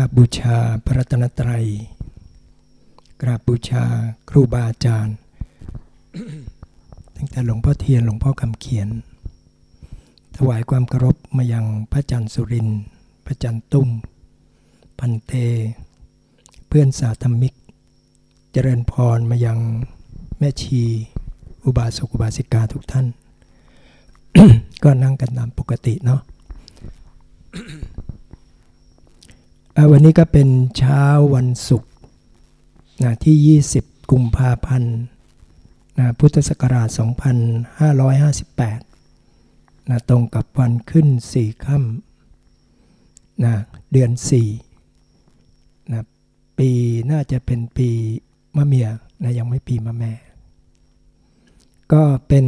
ราบบูชาพระรัตนตรัย กราบบูชาครูบาอาจารย์ ตั้งแต่หลวงพ่อเทียนหลวงพ่อคำเขียน ถวายความเคารพมายังพระจันทร์สุริน พระจันทร์ตุ้ม พันเต เพื่อนสาธมิก เจริญพรมายังแม่ชี อุบาสกอุบาสิกาทุกท่าน ก็นั่งกันตามปกติเนาะ วันนี้ก็เป็นเช้าวันศุกร์นะที่ 20 กุมภาพันธ์นะพุทธศักราช 2558นะตรงกับวันขึ้น 4 ค่ำนะเดือน 4นะปีน่าจะเป็นปีมะเมียนะยังไม่ปีมะแม่ ก็เป็น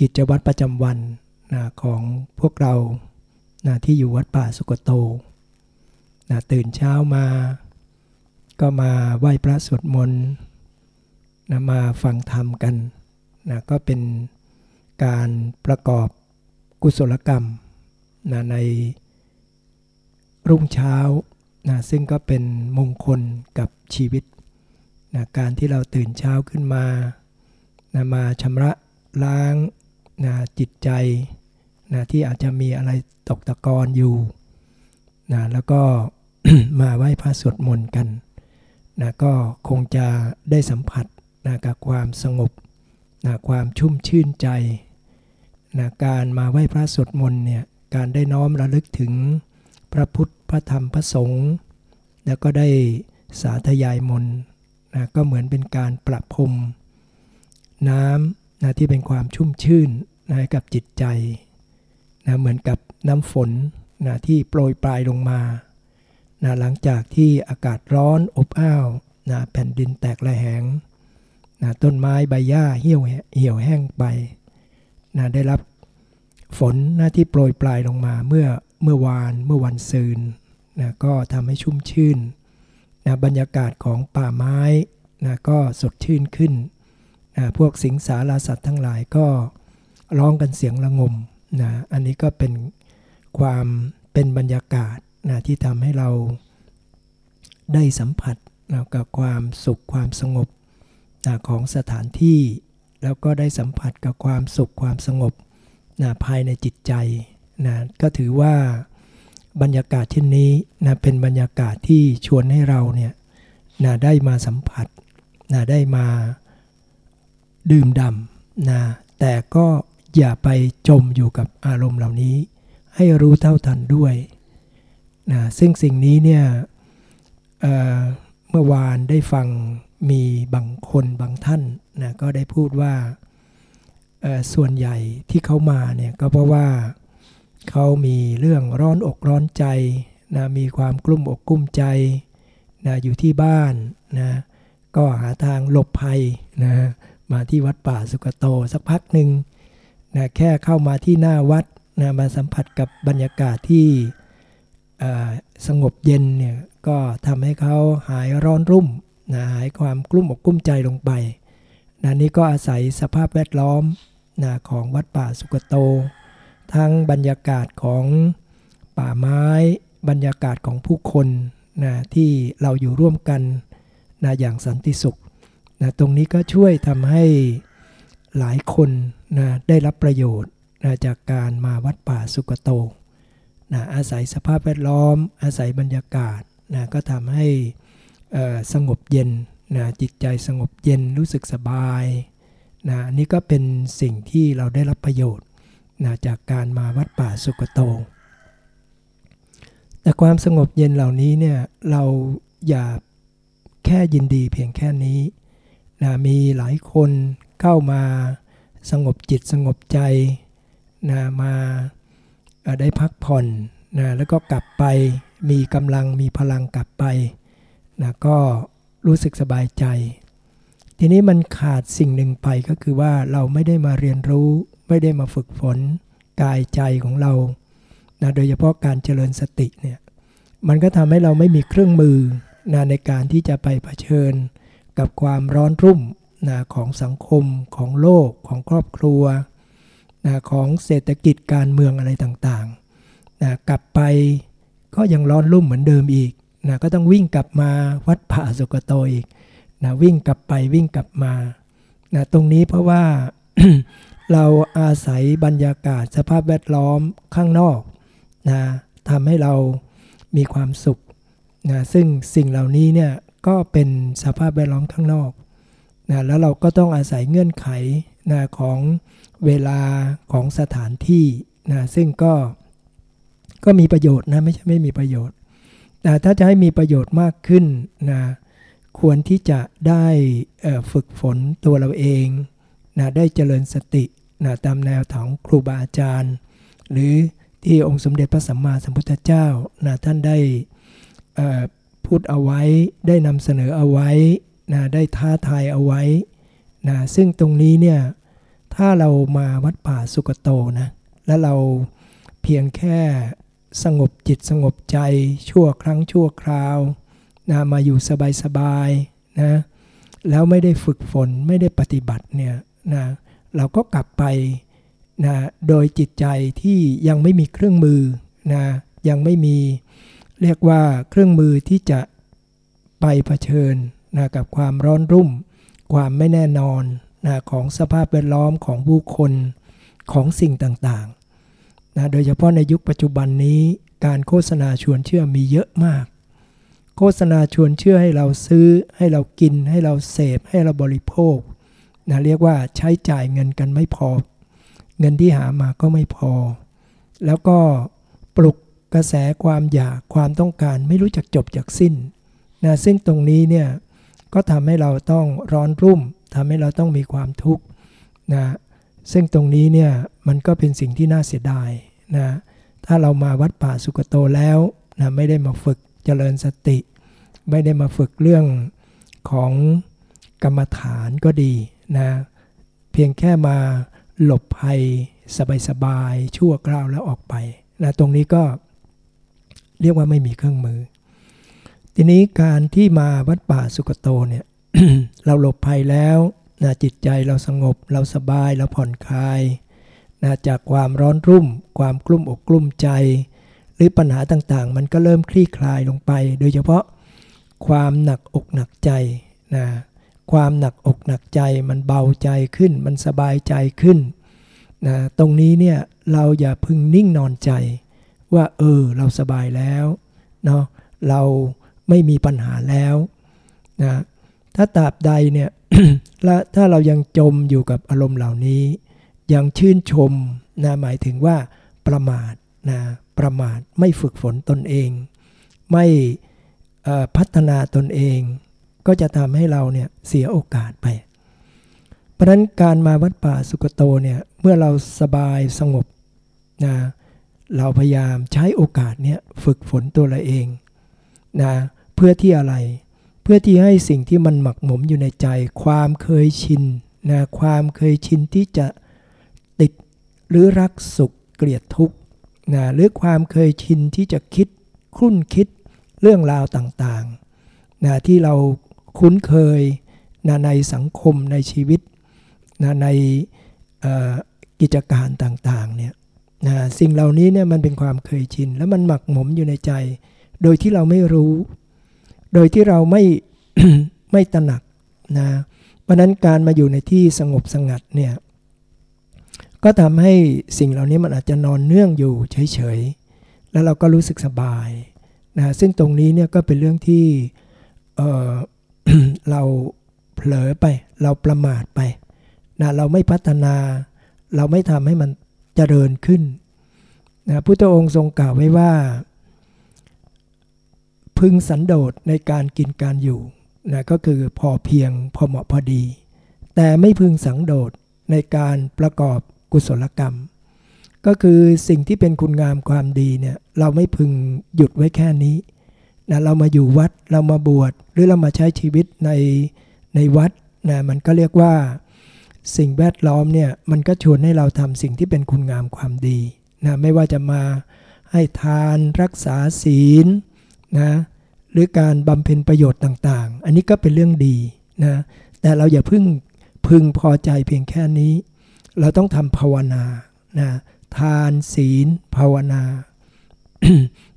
กิจวัตรประจำวันนะของพวกเรานะที่อยู่วัดป่าสุกโต นะตื่นเช้ามา ก็มาไหว้พระสวดมนต์นะมาฟังธรรมกันนะก็เป็นการประกอบกุศลกรรมนะในรุ่งเช้านะซึ่งก็เป็นมงคลกับชีวิตนะการที่เราตื่นเช้าขึ้นมานะมาชำระล้างนะจิตใจนะที่อาจจะมีอะไรตกตะกอนอยู่ นะแล้วก็มาไหว้พระสวดมนต์กันนะก็คงจะได้สัมผัสนะกับความสงบนะความชุ่มชื่นใจนะการมาไหว้พระสวดมนต์เนี่ยการได้น้อมระลึกถึงพระพุทธพระธรรมพระสงฆ์แล้วก็ได้สาธยายมนต์นะก็เหมือนเป็นการประพรมน้ำนะที่เป็นความชุ่มชื่นนะกับจิตใจนะเหมือนกับน้ำฝน นะที่โปรยปลายลงมานะหลังจากที่อากาศร้อนอบอ้าวนะแผ่นดินแตกระแหงนะต้นไม้ใบหญ้าเหี่ยวเหี่ยวแห้งไปนะได้รับฝนนะที่โปรยปลายลงมาเมื่อเมื่อวานเมื่อวันซืนนะก็ทำให้ชุ่มชื่นนะบรรยากาศของป่าไม้นะก็สดชื่นขึ้นนะพวกสิงสาราสัตว์ทั้งหลายก็ร้องกันเสียงระงมนะอันนี้ก็เป็น ความเป็นบรรยากาศนะที่ทำให้เราได้สัมผัสนะกับความสุขความสงบนะของสถานที่ แล้วก็ได้สัมผัสกับความสุขความสงบนะภายในจิตใจนะก็ถือว่าบรรยากาศเช่นนี้นะเป็นบรรยากาศที่ชวนให้เราเนี่ยนะได้มาสัมผัสนะได้มาดื่มด่ำนะแต่ก็อย่าไปจมอยู่กับอารมณ์เหล่านี้ ให้รู้เท่าทันด้วยนะซึ่งสิ่งนี้เนี่ยเเมื่อวานได้ฟังมีบางคนบางท่านนะก็ได้พูดว่าส่วนใหญ่ที่เขามาเนี่ยก็เพราะว่าเขามีเรื่องร้อนอกร้อนใจนะมีความกลุ้มอกกลุ้มใจนะอยู่ที่บ้านนะก็หาทางหลบภัยนะมาที่วัดป่าสุกโตสักพักหนึ่งนะแค่เข้ามาที่หน้าวัด นะมาสัมผัสกับบรรยากาศที่สงบเย็นเนี่ยก็ทำให้เขาหายร้อนรุ่มนะหายความกลุ้มอกกลุ้มใจลงไปนะนี่ก็อาศัยสภาพแวดล้อมนะของวัดป่าสุกโต ทั้งบรรยากาศของป่าไม้ บรรยากาศของผู้คนนะที่เราอยู่ร่วมกันนะอย่างสันติสุขนะตรงนี้ก็ช่วยทำให้หลายคนนะได้รับประโยชน์ นะจากการมาวัดป่าสุกโตนะอาศัยสภาพแวดล้อม อาศัยบรรยากาศนะก็ทำให้สงบเย็นนะจิตใจสงบเย็นรู้สึกสบายนะนี่ก็เป็นสิ่งที่เราได้รับประโยชน์นะจากการมาวัดป่าสุกโต แต่ความสงบเย็นเหล่านี้เนี่ยเราอย่าแค่ยินดีเพียงแค่นี้นะมีหลายคนเข้ามาสงบจิตสงบใจ นะมาได้พักผ่อนนะแล้วก็กลับไปมีกำลังมีพลังกลับไปนะก็รู้สึกสบายใจ ทีนี้มันขาดสิ่งหนึ่งไปก็คือว่าเราไม่ได้มาเรียนรู้ไม่ได้มาฝึกฝนกายใจของเรานะโดยเฉพาะการเจริญสติเนี่ยมันก็ทำให้เราไม่มีเครื่องมือนะในการที่จะไปเผชิญกับความร้อนรุ่มนะของสังคมของโลกของครอบครัว นะของเศรษฐกิจการเมืองอะไรต่างๆนะกลับไปก็ยังร้อนรุ่มเหมือนเดิมอีกนะก็ต้องวิ่งกลับมาวัดป่าสุกโตอีกนะวิ่งกลับไปวิ่งกลับมานะตรงนี้เพราะว่าเราอาศัยบรรยากาศสภาพแวดล้อมข้างนอกนะทำให้เรามีความสุขนะซึ่งสิ่งเหล่านี้เนี่ยก็เป็นสภาพแวดล้อมข้างนอก นะแล้วเราก็ต้องอาศัยเงื่อนไขนะของเวลาของสถานที่นะซึ่งก็ก็มีประโยชน์นะไม่ใช่ไม่มีประโยชน์แต่ถ้าจะให้มีประโยชน์มากขึ้นนะควรที่จะได้ฝึกฝนตัวเราเองนะได้เจริญสตินะตามแนวของครูบาอาจารย์ หรือที่องค์สมเด็จพระสัมมาสัมพุทธเจ้านะท่านได้พูดเอาไว้ได้นำเสนอเอาไว้ นะได้ท้าทายเอาไว้นะซึ่งตรงนี้เนี่ยถ้าเรามาวัดป่าสุกโตนะแล้วเราเพียงแค่สงบจิตสงบใจชั่วครั้งชั่วคราวนะมาอยู่สบายๆนะแล้วไม่ได้ฝึกฝนไม่ได้ปฏิบัติเนี่ยนะเราก็กลับไปนะโดยจิตใจที่ยังไม่มีเครื่องมือนะยังไม่มีเรียกว่าเครื่องมือที่จะไปเผชิญ นะกับความร้อนรุ่ม ความไม่แน่นอนนะของสภาพแวดล้อมของผู้คนของสิ่งต่างๆนะโดยเฉพาะในยุคปัจจุบันนี้การโฆษณาชวนเชื่อมีเยอะมาก โฆษณาชวนเชื่อให้เราซื้อ ให้เรากิน ให้เราเสพ ให้เราบริโภคนะเรียกว่าใช้จ่ายเงินกันไม่พอ เงินที่หามาก็ไม่พอ แล้วก็ปลุกกระแสความอยากความต้องการไม่รู้จักจบจากสิ้นนะซึ่งตรงนี้เนี่ย ก็ทำให้เราต้องร้อนรุ่มทำให้เราต้องมีความทุกข์นะซึ่งตรงนี้เนี่ยมันก็เป็นสิ่งที่น่าเสียดายนะถ้าเรามาวัดป่าสุกโตแล้วนะไม่ได้มาฝึกเจริญสติ ไม่ได้มาฝึกเรื่องของกรรมฐานก็ดีนะเพียงแค่มาหลบภัยสบายๆชั่วคราวแล้วออกไปนะตรงนี้ก็เรียกว่าไม่มีเครื่องมือ ทีนี้การที่มาวัดป่าสุกโตเนี่ยเราหลบภัยแล้วนะจิตใจเราสงบเราสบายเราผ่อนคลายนะจากความร้อนรุ่ม ความกลุ้มอกกลุ้มใจ หรือปัญหาต่างๆ มันก็เริ่มคลี่คลายลงไป โดยเฉพาะความหนักอกหนักใจนะความหนักอกหนักใจมันเบาใจขึ้น มันสบายใจขึ้นนะตรงนี้เนี่ยเราอย่าพึงนิ่งนอนใจ ว่าเออเราสบายแล้วเนาะเรา ไม่มีปัญหาแล้วนะถ้าตราบใดเนี่ยและถ้าเรายังจมอยู่กับอารมณ์เหล่านี้ ยังชื่นชมนะหมายถึงว่าประมาทนะประมาทไม่ฝึกฝนตนเอง ไม่พัฒนาตนเอง ก็จะทำให้เราเนี่ยเสียโอกาสไป เพราะนั้นการมาวัดป่าสุกโตเนี่ยเมื่อเราสบายสงบนะเราพยายามใช้โอกาสเนี่ยฝึกฝนตัวเราเอง นะเพื่อที่อะไร เพื่อที่ให้สิ่งที่มันหมักหมมอยู่ในใจ ความเคยชินนะความเคยชินที่จะติดหรือรักสุขเกลียดทุกข์นะหรือความเคยชินที่จะคิดคุ้นคิดเรื่องราวต่างๆนะที่เราคุ้นเคยนะในสังคมในชีวิตนะในกิจการต่างๆเนี่ยนะสิ่งเหล่านี้เนี่ยมันเป็นความเคยชิน แล้วมันหมักหมมอยู่ในใจ โดยที่เราไม่รู้ โดยที่เราไม่ไม่ตระหนักนะเพราะนั้นการมาอยู่ในที่สงบสงัดเนี่ย ก็ทำให้สิ่งเหล่านี้มันอาจจะนอนเนื่องอยู่เฉยๆ แล้วเราก็รู้สึกสบายนะซึ่งตรงนี้เนี่ยก็เป็นเรื่องที่เเราเผลอไป เราประมาทไปนะเราไม่พัฒนา เราไม่ทำให้มันเจริญขึ้นนะพุทธองค์ทรงกล่าวไว้ว่า พึงสันโดษในการกินการอยู่นะก็คือพอเพียงพอเหมาะพอดี แต่ไม่พึงสังโดษในการประกอบกุศลกรรม ก็คือสิ่งที่เป็นคุณงามความดีเนี่ยเราไม่พึงหยุดไว้แค่นี้นะเรามาอยู่วัดเรามาบวชหรือเรามาใช้ชีวิตในในวัดนะมันก็เรียกว่าสิ่งแวดล้อมเนี่ยมันก็ชวนให้เราทำสิ่งที่เป็นคุณงามความดีนะไม่ว่าจะมาให้ทานรักษาศีลนะ หรือการบำเพ็ญประโยชน์ต่างๆ อันนี้ก็เป็นเรื่องดีนะแต่เราอย่าพึ่งพึงพอใจเพียงแค่นี้ เราต้องทำภาวนานะทานศีล ภาวนา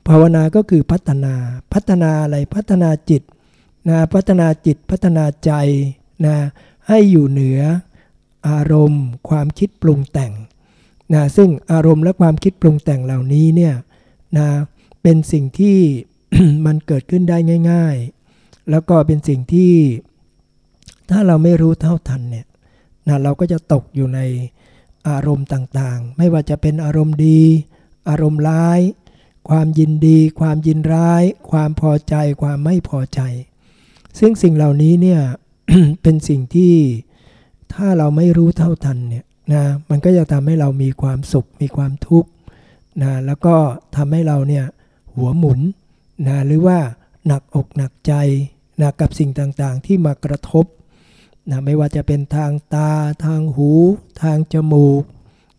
ภภาวนาก็คือพัฒนาพัฒนาอะไรพัฒนาจิตนะพัฒนาจิตพัฒนาใจนะให้อยู่เหนืออารมณ์ ความคิดปรุงแต่งนะซึ่งอารมณ์และความคิดปรุงแต่งเหล่านี้เนี่ยนะเป็นสิ่งที่ มันเกิดขึ้นได้ง่าย ๆ แล้วก็เป็นสิ่งที่ถ้าเราไม่รู้เท่าทันเนี่ยนะเราก็จะตกอยู่ในอารมณ์ต่างๆ ไม่ว่าจะเป็นอารมณ์ดี อารมณ์ร้าย ความยินดี ความยินร้าย ความพอใจ ความไม่พอใจ ซึ่งสิ่งเหล่านี้เนี่ยเป็นสิ่งที่ถ้าเราไม่รู้เท่าทันเนี่ยนะมันก็จะทำให้เรามีความสุข มีความทุกข์นะแล้วก็ทำให้เราเนี่ยหัวหมุน นะหรือว่าหนักอกหนักใจนะกับสิ่งต่างๆ ที่มากระทบนะไม่ว่าจะเป็นทางตา ทางหู ทางจมูก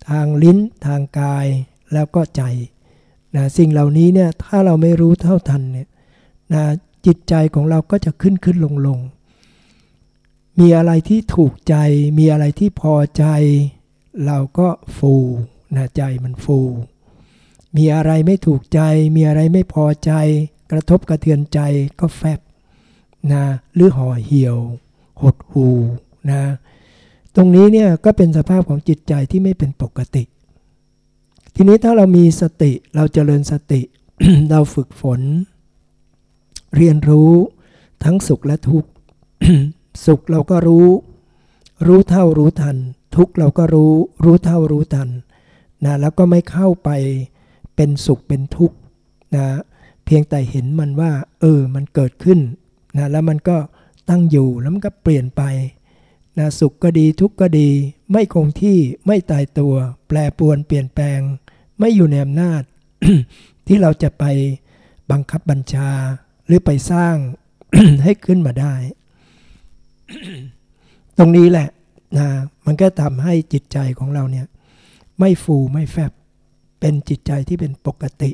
ทางลิ้น ทางกายแล้วก็ใจนะสิ่งเหล่านี้เนี่ยถ้าเราไม่รู้เท่าทันเนี่ยนะจิตใจของเราก็จะขึ้นขึ้นลงลงมีอะไรที่ถูกใจ มีอะไรที่พอใจ เราก็ฟูนะใจมันฟู มีอะไรไม่ถูกใจ มีอะไรไม่พอใจ กระทบกระเทือนใจก็แฟบนะหรือห่อเหี่ยว หดหูนะตรงนี้เนี่ยก็เป็นสภาพของจิตใจที่ไม่เป็นปกติ ทีนี้ถ้าเรามีสติเราเจริญสติ เราฝึกฝน เรียนรู้ทั้งสุขและทุกข์สุขเราก็รู้ รู้เท่ารู้ทัน ทุกเราก็รู้ รู้เท่ารู้ทันนะแล้วก็ไม่เข้าไป เป็นสุขเป็นทุกข์นะเพียงแต่เห็นมันว่า เออมันเกิดขึ้นนะแล้วมันก็ตั้งอยู่แล้วมันก็เปลี่ยนไปนะสุขก็ดีทุกข์ก็ดี ไม่คงที่ไม่ตายตัว แปรปวนเปลี่ยนแปลง ไม่อยู่ในอำนาจ ที่เราจะไปบังคับบัญชาหรือไปสร้างให้ขึ้นมาได้ ตรงนี้แหละนะมันก็ทำให้จิตใจของเราเนี่ย ไม่ฟูไม่แฟบ เป็นจิตใจที่เป็นปกติ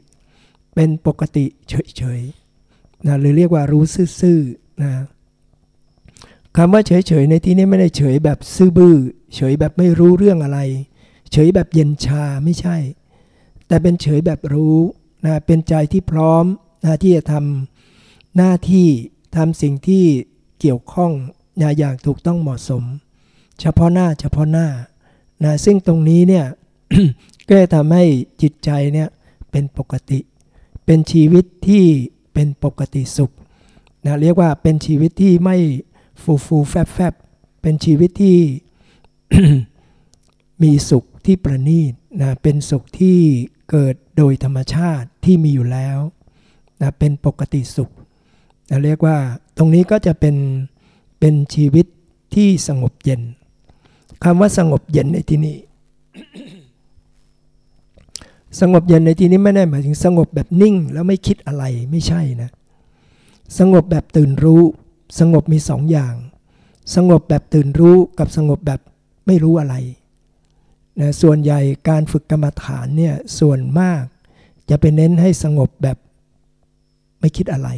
เป็นปกติเฉยๆนะหรือเรียกว่ารู้ซื่อๆนะคำว่าเฉยๆในที่นี้ไม่ได้เฉยแบบซื่อบื้อเฉยแบบไม่รู้เรื่องอะไร เฉยแบบเย็นชาไม่ใช่ แต่เป็นเฉยแบบรู้นะเป็นใจที่พร้อมนะที่จะทำหน้าที่ทำสิ่งที่เกี่ยวข้องนะอย่างถูกต้องเหมาะสม เฉพาะหน้าเฉพาะหน้านะซึ่งตรงนี้เนี่ย ก็จะทำให้จิตใจเนี่ยเป็นปกติ เป็นชีวิตที่เป็นปกติสุขนะเรียกว่าเป็นชีวิตที่ไม่ฟูฟูแฟบแฟบเป็นชีวิตที่มีสุขที่ประณีตนะเป็นสุขที่เกิดโดยธรรมชาติที่มีอยู่แล้วนะเป็นปกติสุขนะเรียกว่าตรงนี้ก็จะเป็นเป็นชีวิตที่สงบเย็นคำว่าสงบเย็นในที่นี้ สงบเย็นในที่นี้ไม่ได้หมายถึงสงบแบบนิ่งแล้วไม่คิดอะไรไม่ใช่นะ สงบแบบตื่นรู้ สงบมีสองอย่าง สงบแบบตื่นรู้กับสงบแบบไม่รู้อะไรนะส่วนใหญ่การฝึกกรรมฐานเนี่ยส่วนมาก จะไปเน้นให้สงบแบบไม่คิดอะไร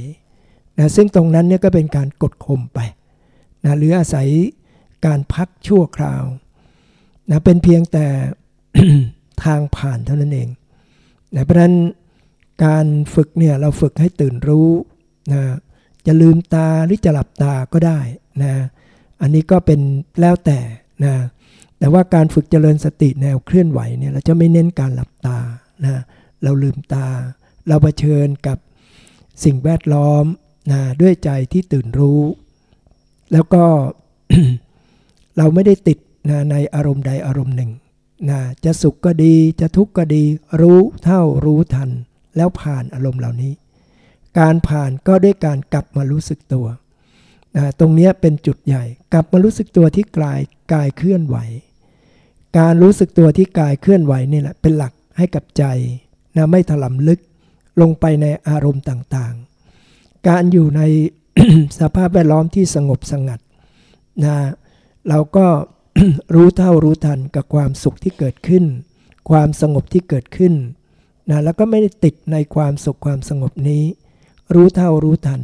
นะซึ่งตรงนั้นเนี่ยก็เป็นการกดข่มไปนะหรืออาศัยการพักชั่วคราวนะเป็นเพียงแต่ทางผ่านเท่านั้นเอง นะเพราะนั้นการฝึกเนี่ยเราฝึกให้ตื่นรู้นะจะลืมตาหรือจะหลับตาก็ได้นะอันนี้ก็เป็นแล้วแต่นะแต่ว่าการฝึกเจริญสติแนวเคลื่อนไหวเนี่ยเราจะไม่เน้นการหลับตานะเราลืมตา เราเผชิญกับสิ่งแวดล้อมนะด้วยใจที่ตื่นรู้ แล้วก็เราไม่ได้ติดนะในอารมณ์ใดอารมณ์หนึ่ง นะจะสุขก็ดีจะทุกข์ก็ดี รู้เท่ารู้ทัน แล้วผ่านอารมณ์เหล่านี้ การผ่านก็ด้วยการกลับมารู้สึกตัวนะตรงนี้เป็นจุดใหญ่ กลับมารู้สึกตัวที่กายกายเคลื่อนไหว การรู้สึกตัวที่กายเคลื่อนไหวนี่แหละเป็นหลักให้กับใจนะไม่ถลำลึกลงไปในอารมณ์ต่างๆ การอยู่ในสภาพแวดล้อมที่สงบสงัดนะเราก็ รู้เท่ารู้ทันกับความสุขที่เกิดขึ้น ความสงบที่เกิดขึ้นนะแล้วก็ไม่ได้ติดในความสุขความสงบนี้ รู้เท่ารู้ทัน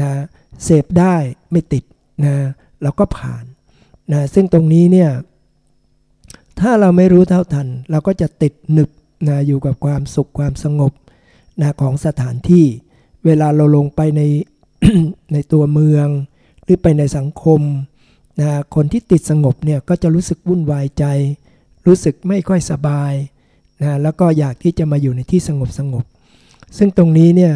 นะเสพได้ไม่ติดนะเราก็ผ่านนะซึ่งตรงนี้เนี่ยถ้าเราไม่รู้เท่าทัน เราก็จะติดหนึบนะอยู่กับความสุขความสงบนะของสถานที่เวลาเราลงไปในในตัวเมือง หรือไปในสังคม นะคนที่ติดสงบเนี่ยก็จะรู้สึกวุ่นวายใจ รู้สึกไม่ค่อยสบายนะแล้วก็อยากที่จะมาอยู่ในที่สงบสงบ ซึ่งตรงนี้เนี่ย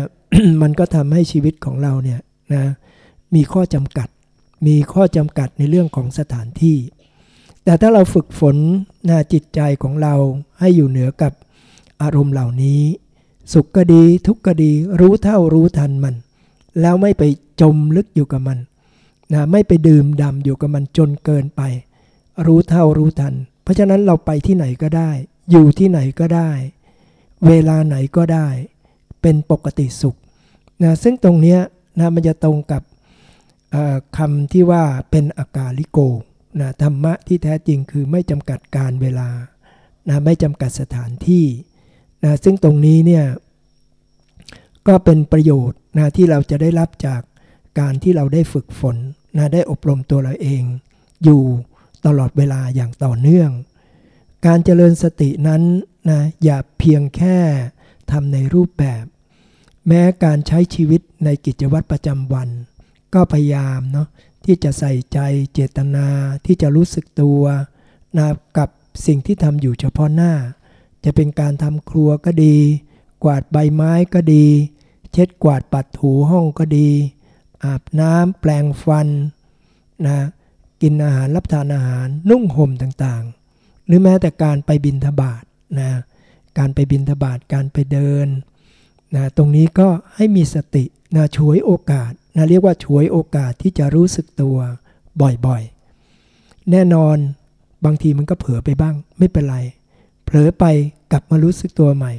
มันก็ทำให้ชีวิตของเราเนี่ยนะมีข้อจำกัด มีข้อจำกัดในเรื่องของสถานที่ แต่ถ้าเราฝึกฝนนะจิตใจของเราให้อยู่เหนือกับอารมณ์เหล่านี้ สุขก็ดีทุกข์ก็ดีรู้เท่ารู้ทันมัน แล้วไม่ไปจมลึกอยู่กับมัน นะไม่ไปดื่มดำอยู่กับมันจนเกินไป รู้เท่ารู้ทัน เพราะฉะนั้นเราไปที่ไหนก็ได้ อยู่ที่ไหนก็ได้ เวลาไหนก็ได้ เป็นปกติสุขนะซึ่งตรงเนี้ยนะมันจะตรงกับคำที่ว่าเป็นอากาลิโกนะธรรมะที่แท้จริงคือไม่จำกัดการเวลานะไม่จำกัดสถานที่นะซึ่งตรงนี้เนี่ยก็เป็นประโยชน์นะที่เราจะได้รับจากการที่เราได้ฝึกฝน นะได้อบรมตัวเราเอง อยู่ตลอดเวลาอย่างต่อเนื่อง การเจริญสตินั้นนะอย่าเพียงแค่ทำในรูปแบบ แม้การใช้ชีวิตในกิจวัตรประจำวัน ก็พยายามเนาะที่จะใส่ใจเจตนาที่จะรู้สึกตัวนะกับสิ่งที่ทำอยู่เฉพาะหน้า จะเป็นการทำครัวก็ดี กวาดใบไม้ก็ดี เช็ดกวาดปัดถูห้องก็ดี อาบน้ำแปลงฟันนะกินอาหารรับทานอาหารนุ่งห่มต่างๆ หรือแม้แต่การไปบินทบาทนะการไปบินทบาทการไปเดินนะตรงนี้ก็ให้มีสตินะช่วยโอกาสนะเรียกว่าช่วยโอกาสที่จะรู้สึกตัวบ่อยๆ แน่นอนบางทีมันก็เผลอไปบ้างไม่เป็นไร เผลอไปกลับมารู้สึกตัวใหม่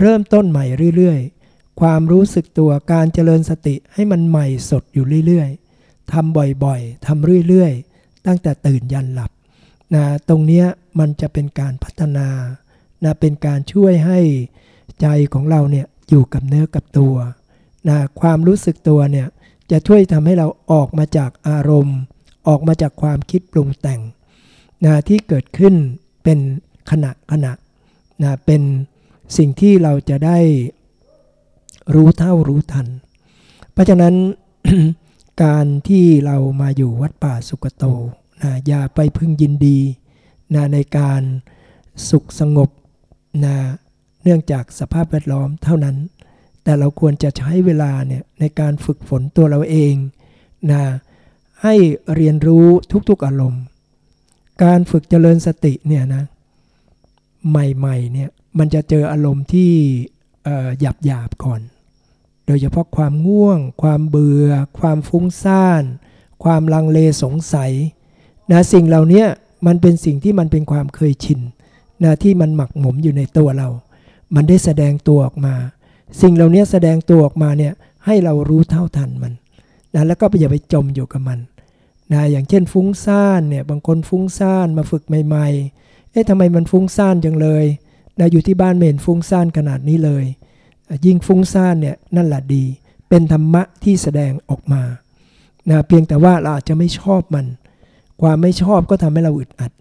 เริ่มต้นใหม่เรื่อยๆ ความรู้สึกตัวการเจริญสติให้มันใหม่สดอยู่เรื่อยๆทำบ่อยๆทำเรื่อยๆ ตั้งแต่ตื่นยันหลับนะตรงนี้มันจะเป็นการพัฒนานะเป็นการช่วยให้ใจของเราเนี่ยอยู่กับเนื้อกับตัวนะความรู้สึกตัวเนี่ยจะช่วยทำให้เราออกมาจากอารมณ์ ออกมาจากความคิดปรุงแต่งนะที่เกิดขึ้นเป็นขณะขณะนะเป็นสิ่งที่เราจะได้ รู้เท่ารู้ทัน เพราะฉะนั้นการที่เรามาอยู่วัดป่าสุกโตนะอย่าไปพึงยินดีนะในการสุขสงบนะเนื่องจากสภาพแวดล้อมเท่านั้น แต่เราควรจะใช้เวลาเนี่ยในการฝึกฝนตัวเราเองนะให้เรียนรู้ทุกๆอารมณ์ การฝึกเจริญสติเนี่ยนะใหม่ๆเนี่ยมันจะเจออารมณ์ที่ หยาบหยาบก่อน โดยเฉพาะความง่วง ความเบื่อ ความฟุ้งซ่าน ความลังเลสงสัยนะสิ่งเหล่านี้มันเป็นสิ่งที่มันเป็นความเคยชินนะที่มันหมักหมมอยู่ในตัวเรา มันได้แสดงตัวออกมา สิ่งเหล่านี้แสดงตัวออกมาเนี่ยให้เรารู้เท่าทันมันนะแล้วก็อย่าไปจมอยู่กับมันนะอย่างเช่นฟุ้งซ่านเนี่ยบางคนฟุ้งซ่านมาฝึกใหม่ ๆ เอ๊ะทำไมมันฟุ้งซ่านจังเลย นะอยู่ที่บ้านเมนฟุ้งซ่านขนาดนี้เลย ยิ่งฟุ้งซ่านเนี่ยนั่นแหละดี เป็นธรรมะที่แสดงออกมานะเพียงแต่ว่าเราอาจจะไม่ชอบมัน ความไม่ชอบก็ทำให้เราอึดอัด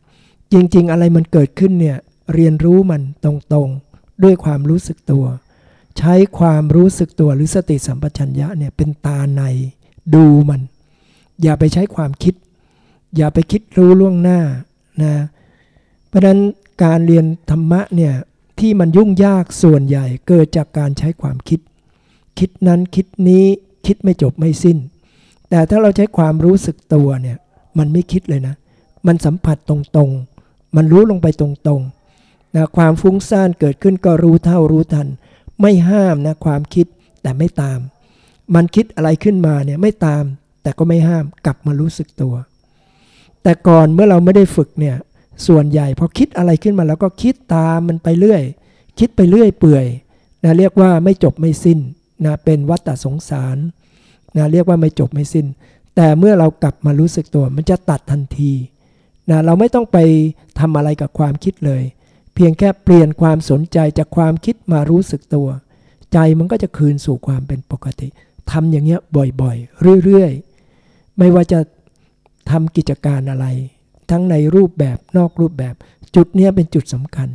จริง ๆ อะไรมันเกิดขึ้นเนี่ยเรียนรู้มันตรงๆด้วยความรู้สึกตัว ใช้ความรู้สึกตัวหรือสติสัมปชัญญะเนี่ยเป็นตาในดูมัน อย่าไปใช้ความคิด อย่าไปคิดรู้ล่วงหน้านะเพราะนั้น การเรียนธรรมะเนี่ยที่มันยุ่งยากส่วนใหญ่เกิดจากการใช้ความคิด คิดนั้นคิดนี้คิดไม่จบไม่สิ้น แต่ถ้าเราใช้ความรู้สึกตัวเนี่ยมันไม่คิดเลยนะ มันสัมผัสตรงๆ มันรู้ลงไปตรงๆนะความฟุ้งซ่านเกิดขึ้นก็รู้เท่ารู้ทัน ไม่ห้ามนะความคิดแต่ไม่ตาม มันคิดอะไรขึ้นมาเนี่ยไม่ตาม แต่ก็ไม่ห้ามกลับมารู้สึกตัว แต่ก่อนเมื่อเราไม่ได้ฝึกเนี่ย ส่วนใหญ่พอคิดอะไรขึ้นมาแล้วก็คิดตามมันไปเรื่อย คิดไปเรื่อยเปื่อยนะเรียกว่าไม่จบไม่สิ้นนะเป็นวัฏสงสารนะเรียกว่าไม่จบไม่สิ้น แต่เมื่อเรากลับมารู้สึกตัวมันจะตัดทันทีนะเราไม่ต้องไปทำอะไรกับความคิดเลย เพียงแค่เปลี่ยนความสนใจจากความคิดมารู้สึกตัว ใจมันก็จะคืนสู่ความเป็นปกติทำอย่างเงี้ยบ่อยๆ เรื่อยๆ ไม่ว่าจะทำกิจการอะไร ทั้งในรูปแบบนอกรูปแบบ จุดนี้เป็นจุดสำคัญ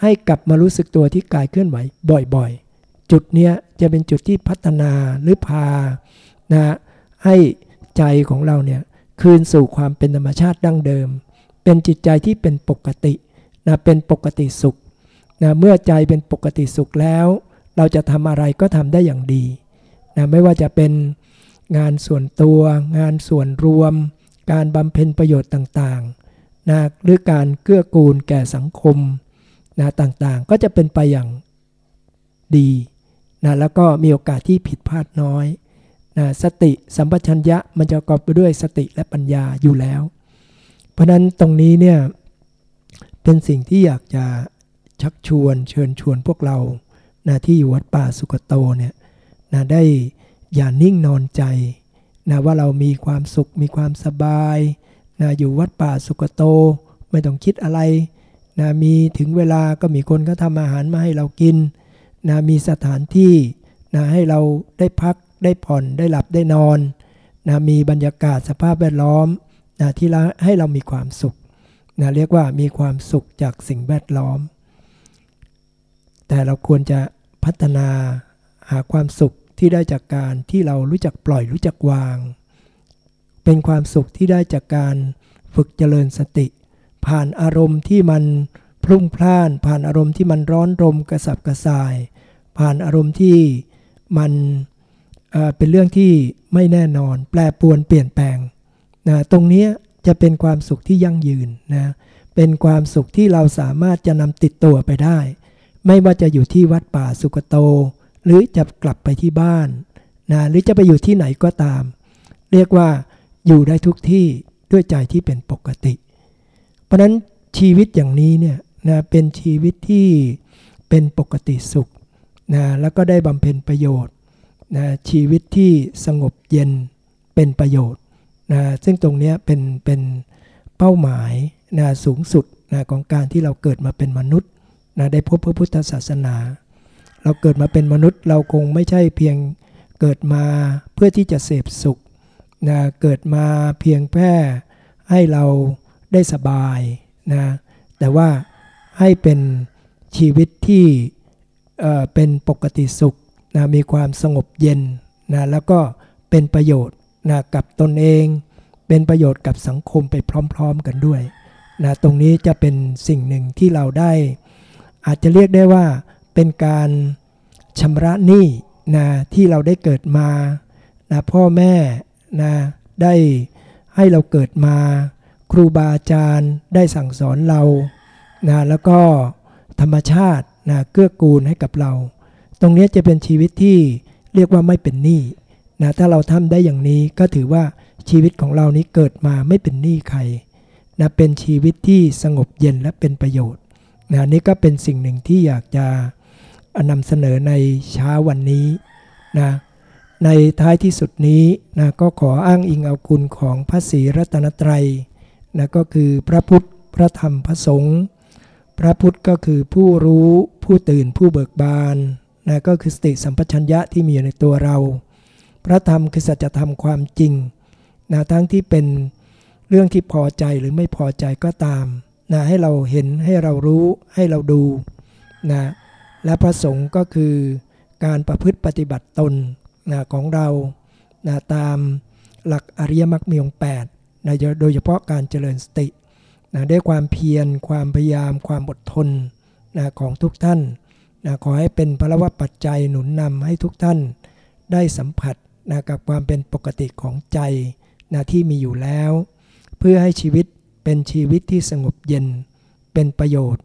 ให้กลับมารู้สึกตัวที่กายเคลื่อนไหวบ่อยๆ จุดนี้จะเป็นจุดที่พัฒนาหรือพานะให้ใจของเราเนี่ยคืนสู่ความเป็นธรรมชาติดั้งเดิม เป็นจิตใจที่เป็นปกตินะเป็นปกติสุขนะเมื่อใจเป็นปกติสุขแล้ว เราจะทำอะไรก็ทำได้อย่างดีนะไม่ว่าจะเป็นงานส่วนตัว งานส่วนรวม การบำเพ็ญประโยชน์ต่างๆนะหรือการเกื้อกูลแก่สังคมนะต่างๆ ก็จะเป็นไปอย่างดีนะแล้วก็มีโอกาสที่ผิดพลาดน้อยนะสติสัมปชัญญะมันจะประกอบไปด้วยสติและปัญญาอยู่แล้ว เพราะนั้นตรงนี้เนี่ยเป็นสิ่งที่อยากจะชักชวนเชิญชวนพวกเรานะที่อยู่วัดป่าสุกโตเนี่ยนะได้อย่านิ่งนอนใจ นะว่าเรามีความสุขมีความสบายนะอยู่วัดป่าสุกโต ไม่ต้องคิดอะไรนะมีถึงเวลาก็มีคนก็ทำอาหารมาให้เรากินนะมีสถานที่นะให้เราได้พักได้ผ่อนได้หลับได้นอนนะมีบรรยากาศสภาพแวดล้อมนะที่ให้เรามีความสุขนะเรียกว่ามีความสุขจากสิ่งแวดล้อม แต่เราควรจะพัฒนาหาความสุข ที่ได้จากการที่เรารู้จักปล่อยรู้จักวาง เป็นความสุขที่ได้จากการฝึกเจริญสติ ผ่านอารมณ์ที่มันพลุ่งพล่าน ผ่านอารมณ์ที่มันร้อนรมกระสับกระส่าย ผ่านอารมณ์ที่มันเป็นเรื่องที่ไม่แน่นอน แปรปรวนเปลี่ยนแปลงนะตรงนี้จะเป็นความสุขที่ยั่งยืนนะเป็นความสุขที่เราสามารถจะนำติดตัวไปได้ ไม่ว่าจะอยู่ที่วัดป่าสุกโต หรือจะกลับไปที่บ้านนะหรือจะไปอยู่ที่ไหนก็ตาม เรียกว่าอยู่ได้ทุกที่ด้วยใจที่เป็นปกติ เพราะนั้นชีวิตอย่างนี้เนี่ยนะเป็นชีวิตที่เป็นปกติสุขนะแล้วก็ได้บำเพ็ญประโยชน์นะชีวิตที่สงบเย็นเป็นประโยชน์นะซึ่งตรงนี้เป็นเป็นเป้าหมายนะสูงสุดนะของการที่เราเกิดมาเป็นมนุษย์นะได้พบพระพุทธศาสนา เราเกิดมาเป็นมนุษย์เราคงไม่ใช่เพียงเกิดมาเพื่อที่จะเสพสุขนะเกิดมาเพียงแค่ให้เราได้สบายนะแต่ว่าให้เป็นชีวิตที่เเป็นปกติสุขนะมีความสงบเย็นนะแล้วก็เป็นประโยชน์นะกับตนเอง เป็นประโยชน์กับสังคมไปพร้อมๆกันด้วยนะตรงนี้จะเป็นสิ่งหนึ่งที่เราได้ อาจจะเรียกได้ว่า เป็นการชำระหนี้นะที่เราได้เกิดมานะพ่อแม่นะได้ให้เราเกิดมา ครูบาอาจารย์ได้สั่งสอนเรานะแล้วก็ธรรมชาตินะเกื้อกูลให้กับเรา ตรงนี้จะเป็นชีวิตที่เรียกว่าไม่เป็นหนี้นะถ้าเราทำได้อย่างนี้ก็ถือว่าชีวิตของเรานี้เกิดมาไม่เป็นหนี้ใครนะเป็นชีวิตที่สงบเย็นและเป็นประโยชน์นะนี่ก็เป็นสิ่งหนึ่งที่อยากจะ นำเสนอในเช้าวันนี้นะในท้ายที่สุดนี้นะก็ขออ้างอิงเอาคุณของพระศรีรัตนตรัยนะก็คือพระพุทธพระธรรมพระสงฆ์พระพุทธก็คือผู้รู้ผู้ตื่นผู้เบิกบานนะก็คือสติสัมปชัญญะที่มีอยู่ในตัวเรา พระธรรมคือสัจธรรมความจริงนะทั้งที่เป็นเรื่องที่พอใจหรือไม่พอใจก็ตามนะให้เราเห็นให้เรารู้ให้เราดูนะ และพระสงฆ์ก็คือการประพฤติปฏิบัติตนนะของเรานะตามหลักอริยมรรคมีองค์8นะโดยเฉพาะการเจริญสตินะด้วยความเพียร ความพยายาม ความอดทนนะของทุกท่านนะขอให้เป็นพระวปัจจัยหนุนนำให้ทุกท่านได้สัมผัสนะกับความเป็นปกติของใจนะที่มีอยู่แล้ว เพื่อให้ชีวิตเป็นชีวิตที่สงบเย็น เป็นประโยชน์